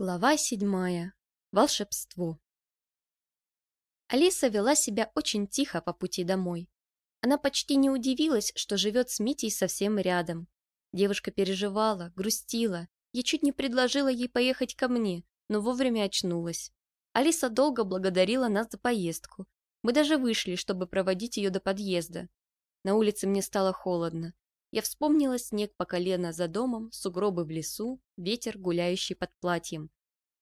Глава седьмая. Волшебство. Алиса вела себя очень тихо по пути домой. Она почти не удивилась, что живет с Митей совсем рядом. Девушка переживала, грустила. Я чуть не предложила ей поехать ко мне, но вовремя очнулась. Алиса долго благодарила нас за поездку. Мы даже вышли, чтобы проводить ее до подъезда. На улице мне стало холодно. Я вспомнила снег по колено за домом, сугробы в лесу, ветер, гуляющий под платьем.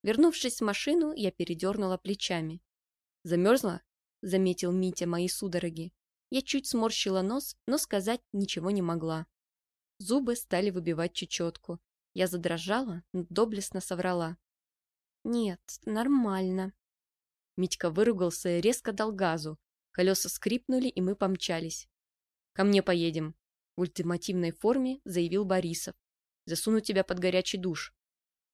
Вернувшись в машину, я передернула плечами. «Замерзла?» — заметил Митя мои судороги. Я чуть сморщила нос, но сказать ничего не могла. Зубы стали выбивать чечетку. Я задрожала, но доблестно соврала. «Нет, нормально». Митька выругался и резко дал газу. Колеса скрипнули, и мы помчались. «Ко мне поедем», в ультимативной форме заявил Борисов. «Засуну тебя под горячий душ».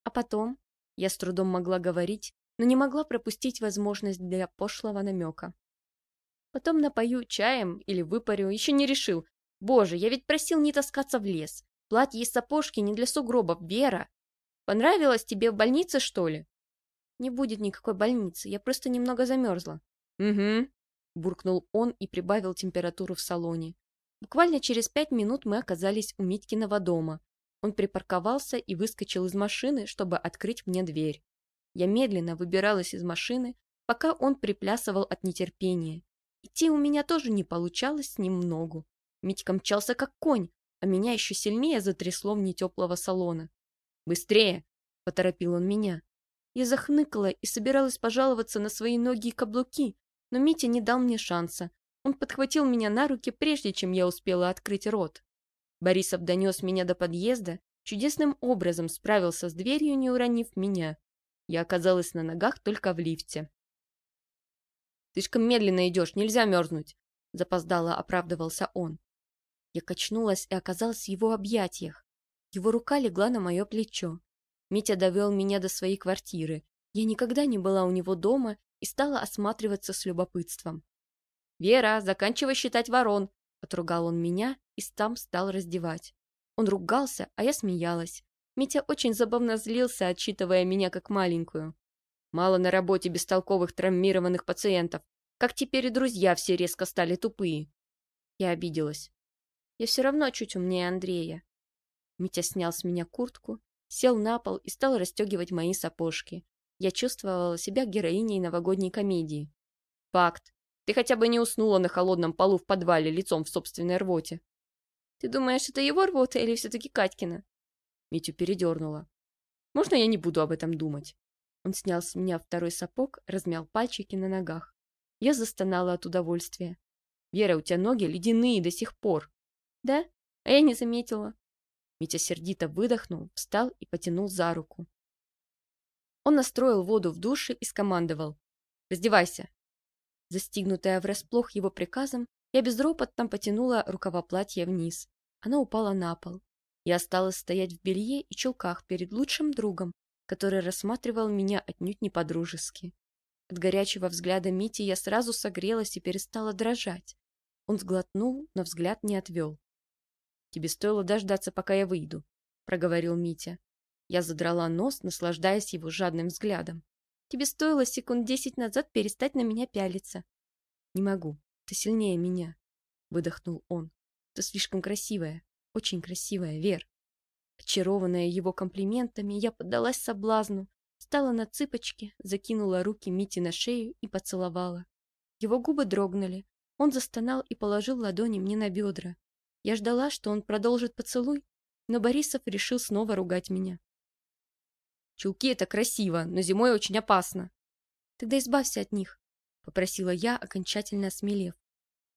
А потом я с трудом могла говорить, но не могла пропустить возможность для пошлого намека. Потом напою чаем или выпарю, еще не решил. Боже, я ведь просил не таскаться в лес. Платье и сапожки не для сугробов, Вера. Понравилось тебе в больнице, что ли? Не будет никакой больницы, я просто немного замерзла. Угу, буркнул он и прибавил температуру в салоне. Буквально через пять минут мы оказались у Митькиного дома. Он припарковался и выскочил из машины, чтобы открыть мне дверь. Я медленно выбиралась из машины, пока он приплясывал от нетерпения. Идти у меня тоже не получалось ногу. Митька мчался как конь, а меня еще сильнее затрясло в нетеплого салона. «Быстрее!» — поторопил он меня. Я захныкала и собиралась пожаловаться на свои ноги и каблуки, но Митя не дал мне шанса, он подхватил меня на руки, прежде чем я успела открыть рот. Борисов донес меня до подъезда, чудесным образом справился с дверью, не уронив меня. Я оказалась на ногах только в лифте. «Слишком медленно идешь, нельзя мерзнуть», — запоздало оправдывался он. Я качнулась и оказалась в его объятиях. Его рука легла на мое плечо. Митя довел меня до своей квартиры. Я никогда не была у него дома и стала осматриваться с любопытством. «Вера, заканчивай считать ворон!» Отругал он меня и сам стал раздевать. Он ругался, а я смеялась. Митя очень забавно злился, отчитывая меня как маленькую. Мало на работе бестолковых травмированных пациентов. Как теперь и друзья все резко стали тупые. Я обиделась. Я все равно чуть умнее Андрея. Митя снял с меня куртку, сел на пол и стал расстегивать мои сапожки. Я чувствовала себя героиней новогодней комедии. Факт. Ты хотя бы не уснула на холодном полу в подвале лицом в собственной рвоте. Ты думаешь, это его рвота или все-таки Катькина? Митю передернула. Можно я не буду об этом думать? Он снял с меня второй сапог, размял пальчики на ногах. Я застонала от удовольствия. Вера, у тебя ноги ледяные до сих пор. Да? А я не заметила. Митя сердито выдохнул, встал и потянул за руку. Он настроил воду в душе и скомандовал. «Раздевайся, Застигнутая врасплох его приказом, я безропотно потянула рукава платья вниз. Она упала на пол. Я осталась стоять в белье и чулках перед лучшим другом, который рассматривал меня отнюдь не по-дружески. От горячего взгляда Мити я сразу согрелась и перестала дрожать. Он сглотнул, но взгляд не отвел. «Тебе стоило дождаться, пока я выйду», — проговорил Митя. Я задрала нос, наслаждаясь его жадным взглядом. Тебе стоило секунд десять назад перестать на меня пялиться. Не могу. Ты сильнее меня. Выдохнул он. Ты слишком красивая. Очень красивая, Вер. Очарованная его комплиментами, я поддалась соблазну, встала на цыпочки, закинула руки Мити на шею и поцеловала. Его губы дрогнули. Он застонал и положил ладони мне на бедра. Я ждала, что он продолжит поцелуй, но Борисов решил снова ругать меня. Чулки — это красиво, но зимой очень опасно. Тогда избавься от них, — попросила я, окончательно осмелев.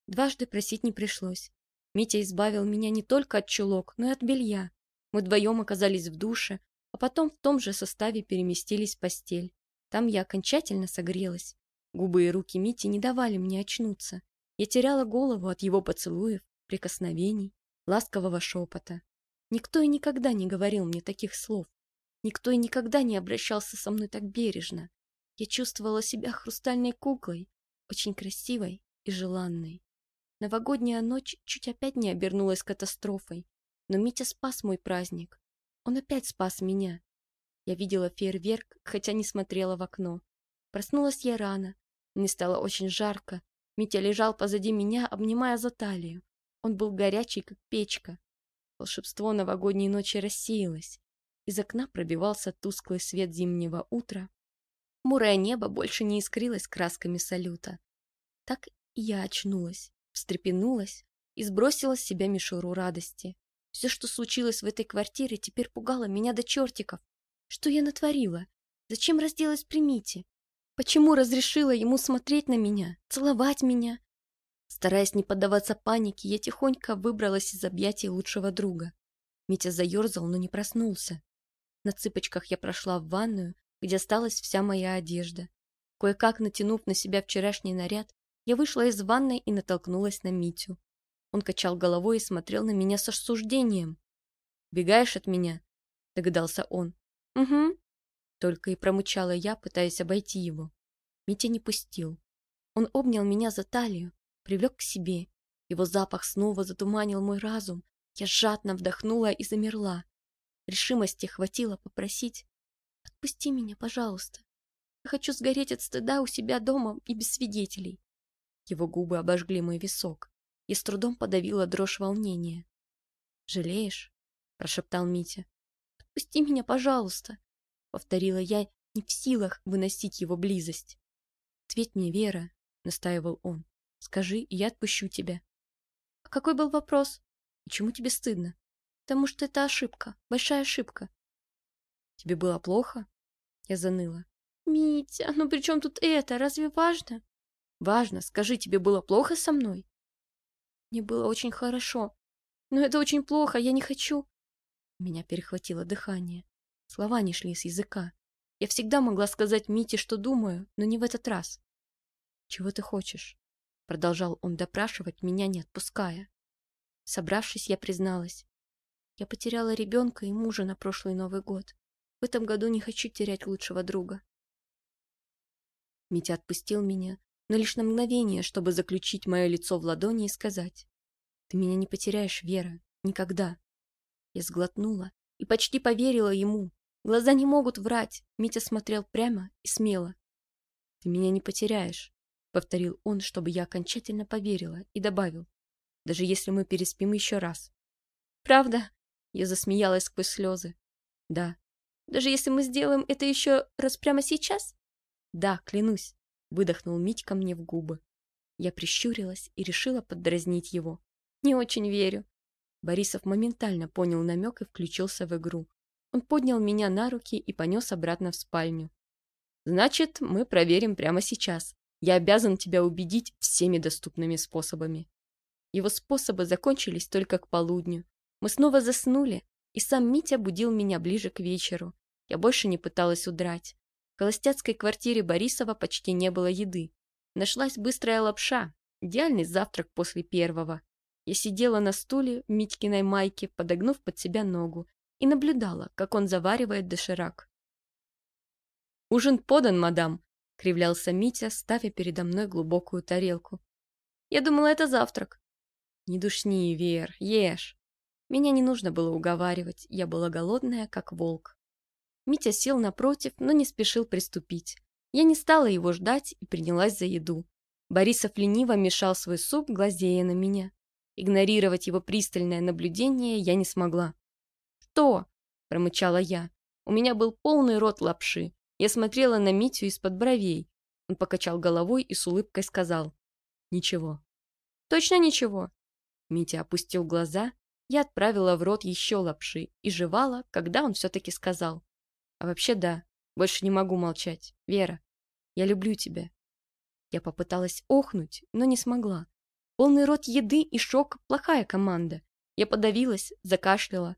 Дважды просить не пришлось. Митя избавил меня не только от чулок, но и от белья. Мы вдвоем оказались в душе, а потом в том же составе переместились в постель. Там я окончательно согрелась. Губы и руки Мити не давали мне очнуться. Я теряла голову от его поцелуев, прикосновений, ласкового шепота. Никто и никогда не говорил мне таких слов. Никто и никогда не обращался со мной так бережно. Я чувствовала себя хрустальной куклой, очень красивой и желанной. Новогодняя ночь чуть опять не обернулась катастрофой, но Митя спас мой праздник. Он опять спас меня. Я видела фейерверк, хотя не смотрела в окно. Проснулась я рано. Мне стало очень жарко. Митя лежал позади меня, обнимая за талию. Он был горячий, как печка. Волшебство новогодней ночи рассеялось. Из окна пробивался тусклый свет зимнего утра. Мурое небо больше не искрилось красками салюта. Так я очнулась, встрепенулась и сбросила с себя мишуру радости. Все, что случилось в этой квартире, теперь пугало меня до чертиков. Что я натворила? Зачем разделась при Мите? Почему разрешила ему смотреть на меня, целовать меня? Стараясь не поддаваться панике, я тихонько выбралась из объятий лучшего друга. Митя заерзал, но не проснулся. На цыпочках я прошла в ванную, где осталась вся моя одежда. Кое-как натянув на себя вчерашний наряд, я вышла из ванной и натолкнулась на Митю. Он качал головой и смотрел на меня с осуждением. «Бегаешь от меня?» — догадался он. «Угу», — только и промычала я, пытаясь обойти его. Митя не пустил. Он обнял меня за талию, привлек к себе. Его запах снова затуманил мой разум. Я жадно вдохнула и замерла. Решимости хватило попросить «Отпусти меня, пожалуйста. Я хочу сгореть от стыда у себя дома и без свидетелей». Его губы обожгли мой висок. Я с трудом подавила дрожь волнения. «Жалеешь?» – прошептал Митя. «Отпусти меня, пожалуйста!» — повторила я, не в силах выносить его близость. «Ответь мне, Вера!» — настаивал он. «Скажи, и я отпущу тебя». «А какой был вопрос? И чему тебе стыдно? Потому что это ошибка, большая ошибка». «Тебе было плохо?» Я заныла. «Митя, ну при чем тут это? Разве важно?» «Важно. Скажи, тебе было плохо со мной?» «Мне было очень хорошо. Но это очень плохо, я не хочу...» Меня перехватило дыхание. Слова не шли с языка. Я всегда могла сказать Мите, что думаю, но не в этот раз. «Чего ты хочешь?» Продолжал он допрашивать, меня не отпуская. Собравшись, я призналась. Я потеряла ребенка и мужа на прошлый Новый год. В этом году не хочу терять лучшего друга. Митя отпустил меня, но лишь на мгновение, чтобы заключить мое лицо в ладони и сказать. «Ты меня не потеряешь, Вера, никогда. Я сглотнула и почти поверила ему. Глаза не могут врать. Митя смотрел прямо и смело. «Ты меня не потеряешь», — повторил он, чтобы я окончательно поверила, и добавил. «Даже если мы переспим еще раз». «Правда?» — я засмеялась сквозь слезы. «Да». «Даже если мы сделаем это еще раз прямо сейчас?» «Да, клянусь», — выдохнул Митька мне в губы. Я прищурилась и решила поддразнить его. «Не очень верю. Борисов моментально понял намек и включился в игру. Он поднял меня на руки и понес обратно в спальню. «Значит, мы проверим прямо сейчас. Я обязан тебя убедить всеми доступными способами». Его способы закончились только к полудню. Мы снова заснули, и сам Митя будил меня ближе к вечеру. Я больше не пыталась удрать. В холостяцкой квартире Борисова почти не было еды. Нашлась быстрая лапша, идеальный завтрак после первого. Я сидела на стуле в Митькиной майке, подогнув под себя ногу, и наблюдала, как он заваривает доширак. «Ужин подан, мадам», — кривлялся Митя, ставя передо мной глубокую тарелку. «Я думала, это завтрак». «Не душни, Вер, ешь». Меня не нужно было уговаривать, я была голодная, как волк. Митя сел напротив, но не спешил приступить. Я не стала его ждать и принялась за еду. Борисов лениво мешал свой суп, глазея на меня. Игнорировать его пристальное наблюдение я не смогла. «Что?» – промычала я. У меня был полный рот лапши. Я смотрела на Митю из-под бровей. Он покачал головой и с улыбкой сказал. «Ничего». «Точно ничего?» Митя опустил глаза. Я отправила в рот еще лапши и жевала, когда он все-таки сказал. «А вообще да, больше не могу молчать. Вера, я люблю тебя». Я попыталась охнуть, но не смогла. Полный рот еды и шок – плохая команда. Я подавилась, закашляла.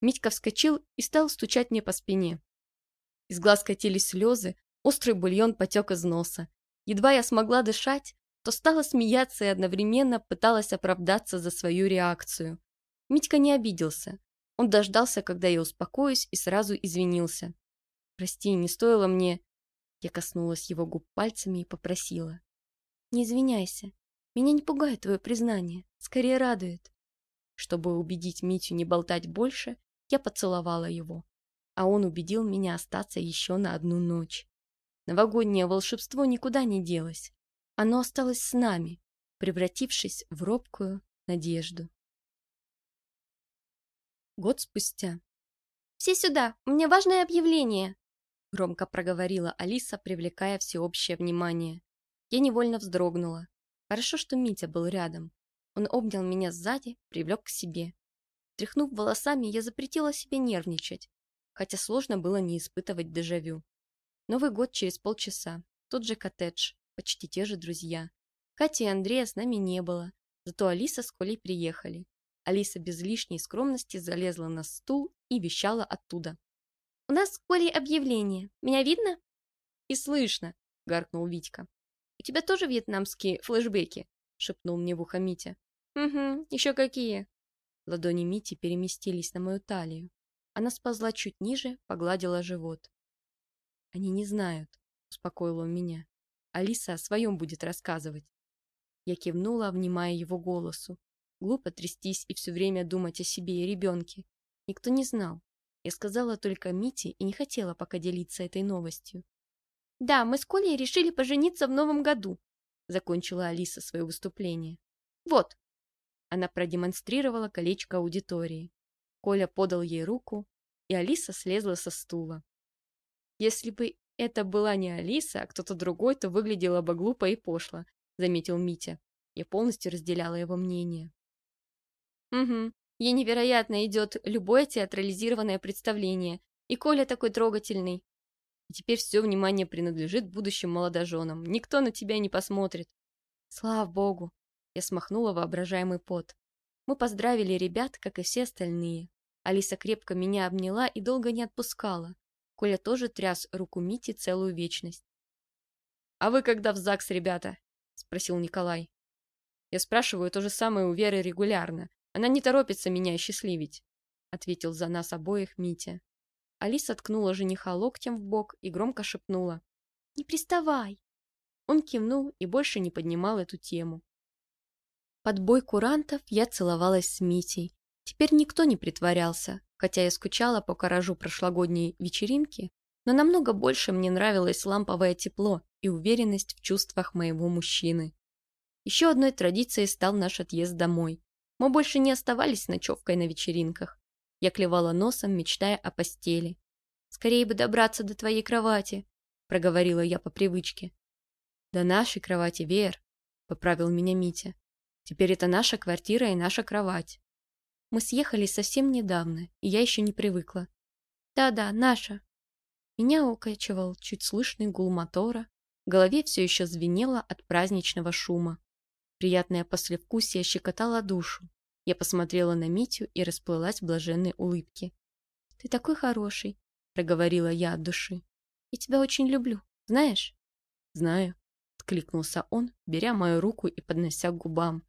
Митька вскочил и стал стучать мне по спине. Из глаз катились слезы, острый бульон потек из носа. Едва я смогла дышать, то стала смеяться и одновременно пыталась оправдаться за свою реакцию. Митька не обиделся. Он дождался, когда я успокоюсь, и сразу извинился. «Прости, не стоило мне...» Я коснулась его губ пальцами и попросила. «Не извиняйся. Меня не пугает твое признание, скорее радует. Чтобы убедить Митю не болтать больше, я поцеловала его. а он убедил меня остаться еще на одну ночь. Новогоднее волшебство никуда не делось. Оно осталось с нами, превратившись в робкую надежду. Год спустя. «Все сюда! У меня важное объявление!» Громко проговорила Алиса, привлекая всеобщее внимание. Я невольно вздрогнула. Хорошо, что Митя был рядом. Он обнял меня сзади, привлек к себе. Тряхнув волосами, я запретила себе нервничать, хотя сложно было не испытывать дежавю. Новый год через полчаса. Тот же коттедж, почти те же друзья. Кати и Андрея с нами не было, зато Алиса с Колей приехали. Алиса без лишней скромности залезла на стул и вещала оттуда. «У нас в Колей объявление. Меня видно?» «И слышно», — гаркнул Витька. «У тебя тоже вьетнамские флешбеки?» — шепнул мне в ухо Митя. «Угу, еще какие?» Ладони Мити переместились на мою талию. Она сползла чуть ниже, погладила живот. «Они не знают», — успокоил он меня. «Алиса о своем будет рассказывать». Я кивнула, внимая его голосу. Глупо трястись и все время думать о себе и ребенке. Никто не знал. Я сказала только Мите и не хотела пока делиться этой новостью. «Да, мы с Колей решили пожениться в новом году», закончила Алиса свое выступление. «Вот». Она продемонстрировала колечко аудитории. Коля подал ей руку, и Алиса слезла со стула. Если бы это была не Алиса, а кто-то другой, то выглядело бы глупо и пошло, заметил Митя. Я полностью разделяла его мнение. Угу. Ей невероятно идет любое театрализированное представление. И Коля такой трогательный. Теперь все внимание принадлежит будущим молодоженам. Никто на тебя не посмотрит. Слава богу. Я смахнула воображаемый пот. Мы поздравили ребят, как и все остальные. Алиса крепко меня обняла и долго не отпускала. Коля тоже тряс руку Мити целую вечность. «А вы когда в ЗАГС, ребята?» — спросил Николай. Я спрашиваю то же самое у Веры регулярно. Она не торопится меня счастливить, ответил за нас обоих Митя. Алиса ткнула жениха локтем в бок и громко шепнула. «Не приставай!» Он кивнул и больше не поднимал эту тему. Под бой курантов я целовалась с Митей. Теперь никто не притворялся, хотя я скучала по гаражу прошлогодней вечеринки, но намного больше мне нравилось ламповое тепло и уверенность в чувствах моего мужчины. Еще одной традицией стал наш отъезд домой. Мы больше не оставались ночевкой на вечеринках. Я клевала носом, мечтая о постели. «Скорее бы добраться до твоей кровати», — проговорила я по привычке. «До нашей кровати, Вер», — поправил меня Митя. «Теперь это наша квартира и наша кровать». Мы съехались совсем недавно, и я еще не привыкла. «Да-да, наша». Меня укачивал чуть слышный гул мотора, в голове все еще звенело от праздничного шума. Приятное послевкусие щекотало душу. Я посмотрела на Митю и расплылась в блаженной улыбке. «Ты такой хороший», — проговорила я от души. «Я тебя очень люблю, знаешь?» «Знаю», — откликнулся он, беря мою руку и поднося к губам.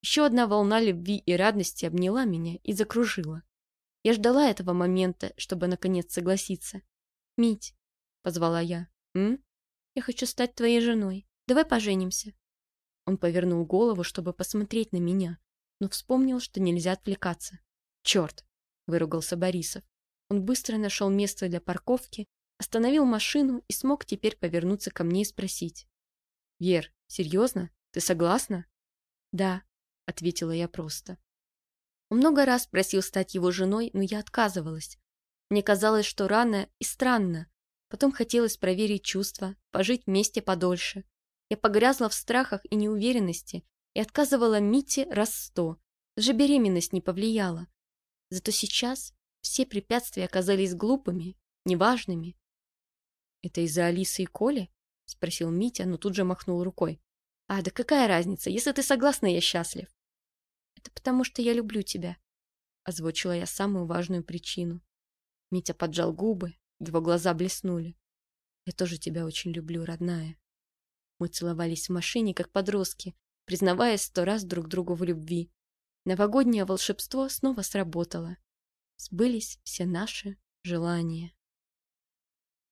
Еще одна волна любви и радости обняла меня и закружила. Я ждала этого момента, чтобы наконец согласиться. «Мить», — позвала я, — «м? Я хочу стать твоей женой. Давай поженимся». Он повернул голову, чтобы посмотреть на меня, но вспомнил, что нельзя отвлекаться. «Черт!» — выругался Борисов. Он быстро нашел место для парковки, остановил машину и смог теперь повернуться ко мне и спросить. «Вер, серьезно? Ты согласна?» «Да», — ответила я просто. Он много раз просил стать его женой, но я отказывалась. Мне казалось, что рано и странно. Потом хотелось проверить чувства, пожить вместе подольше. Я погрязла в страхах и неуверенности и отказывала Мите раз сто. Даже беременность не повлияла. Зато сейчас все препятствия оказались глупыми, неважными. «Это из-за Алисы и Коли?» — спросил Митя, но тут же махнул рукой. «А, да какая разница? Если ты согласна, я счастлив». «Это потому, что я люблю тебя», — озвучила я самую важную причину. Митя поджал губы, его глаза блеснули. «Я тоже тебя очень люблю, родная». Мы целовались в машине, как подростки, признаваясь сто раз друг другу в любви. Новогоднее волшебство снова сработало. Сбылись все наши желания.